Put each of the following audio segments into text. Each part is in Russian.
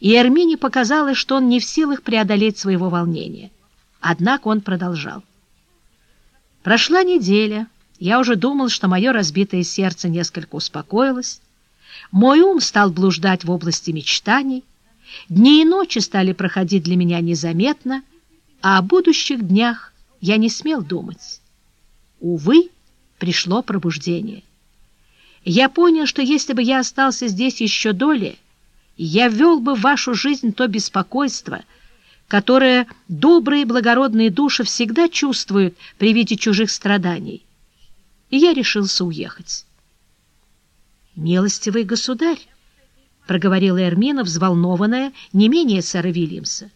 и Эрмине показалось, что он не в силах преодолеть своего волнения. Однако он продолжал. Прошла неделя, я уже думал, что мое разбитое сердце несколько успокоилось, мой ум стал блуждать в области мечтаний, дни и ночи стали проходить для меня незаметно, а о будущих днях я не смел думать. Увы, пришло пробуждение. Я понял, что если бы я остался здесь еще долей, я ввел бы в вашу жизнь то беспокойство, которое добрые и благородные души всегда чувствуют при виде чужих страданий. И я решился уехать. «Милостивый государь!» — проговорила Эрмина, взволнованная, не менее сэра Вильямса.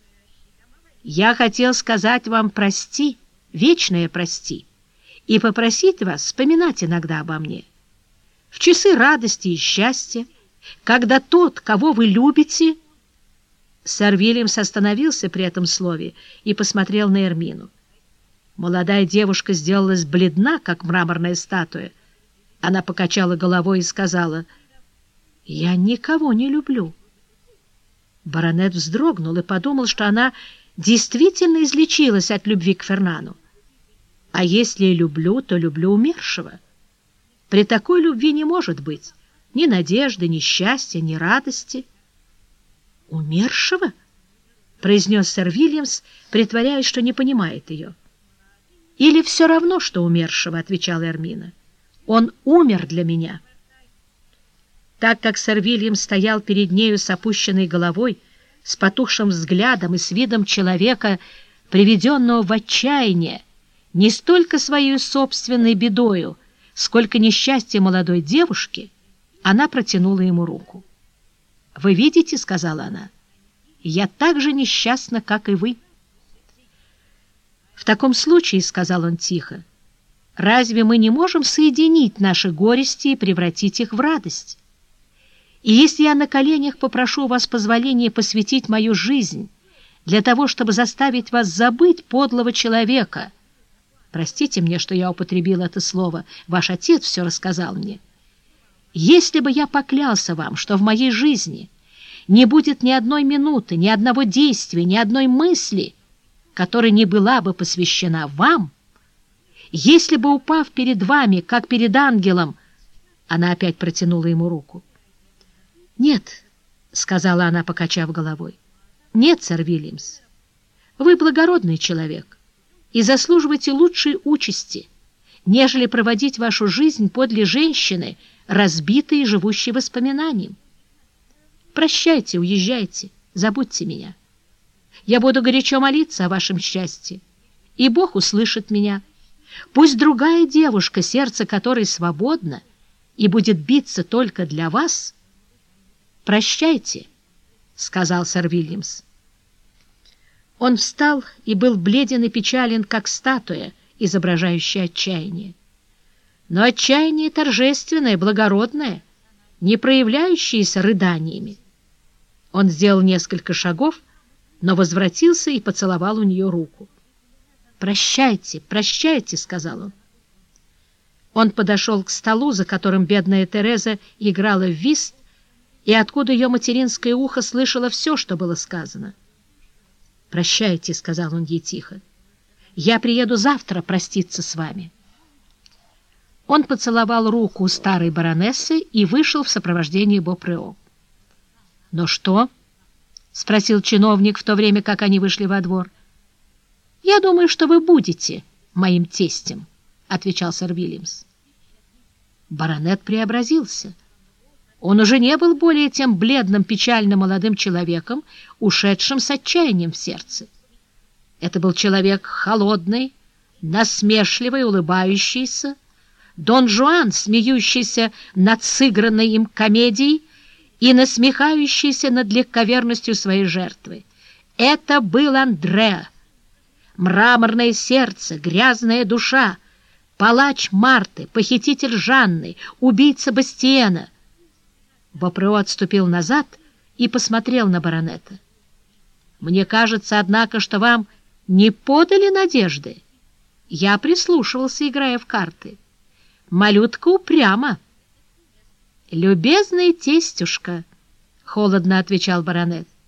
«Я хотел сказать вам прости, вечное прости, и попросить вас вспоминать иногда обо мне. В часы радости и счастья, когда тот, кого вы любите...» Сэр Вильямс остановился при этом слове и посмотрел на Эрмину. Молодая девушка сделалась бледна, как мраморная статуя. Она покачала головой и сказала, «Я никого не люблю». Баронет вздрогнул и подумал, что она действительно излечилась от любви к Фернану. А если и люблю, то люблю умершего. При такой любви не может быть ни надежды, ни счастья, ни радости. «Умершего?» — произнес сэр Вильямс, притворяясь, что не понимает ее. «Или все равно, что умершего», — отвечала Эрмина. «Он умер для меня». Так как сэр Вильям стоял перед нею с опущенной головой, с потухшим взглядом и с видом человека, приведенного в отчаяние, не столько своей собственной бедою, сколько несчастье молодой девушки, она протянула ему руку. «Вы видите, — сказала она, — я так же несчастна, как и вы». «В таком случае, — сказал он тихо, — разве мы не можем соединить наши горести и превратить их в радость? И если я на коленях попрошу у вас позволения посвятить мою жизнь для того, чтобы заставить вас забыть подлого человека, простите мне, что я употребил это слово, ваш отец все рассказал мне, если бы я поклялся вам, что в моей жизни не будет ни одной минуты, ни одного действия, ни одной мысли — которая не была бы посвящена вам, если бы, упав перед вами, как перед ангелом, она опять протянула ему руку. «Нет», — сказала она, покачав головой, — «нет, сэр Вильямс, вы благородный человек и заслуживаете лучшей участи, нежели проводить вашу жизнь подле женщины, разбитой и живущей воспоминанием. Прощайте, уезжайте, забудьте меня». Я буду горячо молиться о вашем счастье, и Бог услышит меня. Пусть другая девушка, сердце которой свободно, и будет биться только для вас. Прощайте, — сказал сэр Вильямс. Он встал и был бледен и печален, как статуя, изображающая отчаяние. Но отчаяние торжественное, благородное, не проявляющееся рыданиями. Он сделал несколько шагов, но возвратился и поцеловал у нее руку. «Прощайте, прощайте», — сказал он. Он подошел к столу, за которым бедная Тереза играла в вист, и откуда ее материнское ухо слышало все, что было сказано. «Прощайте», — сказал он ей тихо. «Я приеду завтра проститься с вами». Он поцеловал руку старой баронессы и вышел в сопровождении Бопрео. «Но что?» — спросил чиновник в то время, как они вышли во двор. — Я думаю, что вы будете моим тестем, — отвечал сэр Вильямс. Баронет преобразился. Он уже не был более тем бледным, печальным молодым человеком, ушедшим с отчаянием в сердце. Это был человек холодный, насмешливый, улыбающийся, Дон Жуан, смеющийся над сыгранной им комедией, и насмехающийся над легковерностью своей жертвы. Это был Андреа. Мраморное сердце, грязная душа, палач Марты, похититель Жанны, убийца Бастиена. Бопрео отступил назад и посмотрел на баронета. «Мне кажется, однако, что вам не подали надежды. Я прислушивался, играя в карты. Малютка упряма». «Любезный тестюшка», — холодно отвечал баронет, —